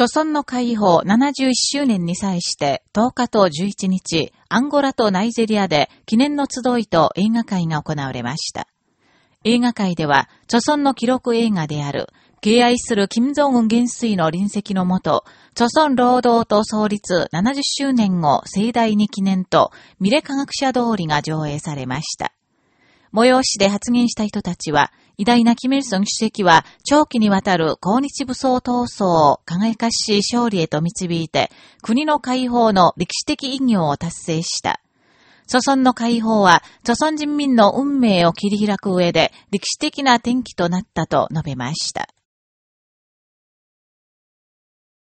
著村の解放71周年に際して10日と11日、アンゴラとナイジェリアで記念の集いと映画会が行われました。映画会では、著村の記録映画である、敬愛する金正恩元帥の臨席のもと、著村労働党創立70周年を盛大に記念と、ミレ科学者通りが上映されました。催しで発言した人たちは、偉大なキメ・ルソン主席は長期にわたる抗日武装闘争を輝かしい勝利へと導いて、国の解放の歴史的意義を達成した。祖孫の解放は、祖孫人民の運命を切り開く上で歴史的な転機となったと述べました。